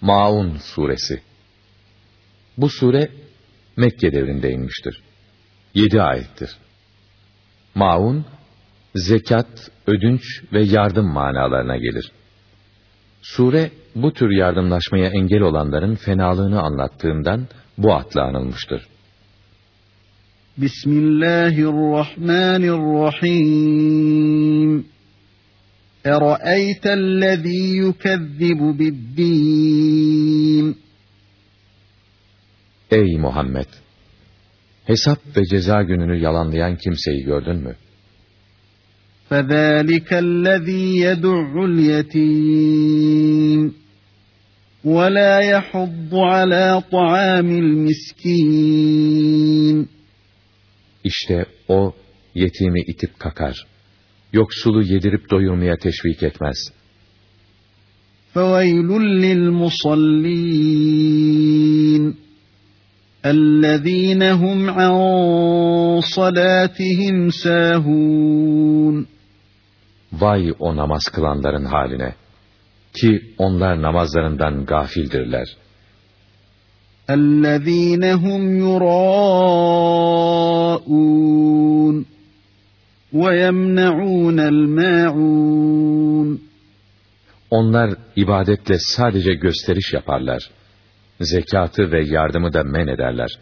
Maun suresi Bu sure Mekke devrinde inmiştir. Yedi ayettir. Maun, zekat, ödünç ve yardım manalarına gelir. Sure, bu tür yardımlaşmaya engel olanların fenalığını anlattığından bu adla anılmıştır. Bismillahirrahmanirrahim. اَرَأَيْتَ الَّذ۪ي يُكَذِّبُ بِالدِّينِ Ey Muhammed! Hesap ve ceza gününü yalanlayan kimseyi gördün mü? فَذَٰلِكَ الَّذ۪ي يَدُعُّ الْيَت۪يمِ وَلَا يَحُضُّ عَلَى طَعَامِ الْمِسْكِينِ İşte o yetimi itip kakar yoksulu yedirip doyurmaya teşvik etmez. فَوَيْلٌ لِلْمُصَلِّينَ اَلَّذ۪ينَ هُمْ عَنْ صَلَاتِهِمْ سَاهُونَ Vay o namaz kılanların haline! Ki onlar namazlarından gafildirler. اَلَّذ۪ينَ هُمْ يُرَاءُونَ وَيَمْنَعُونَ الْمَاعُونَ Onlar ibadetle sadece gösteriş yaparlar. Zekatı ve yardımı da men ederler.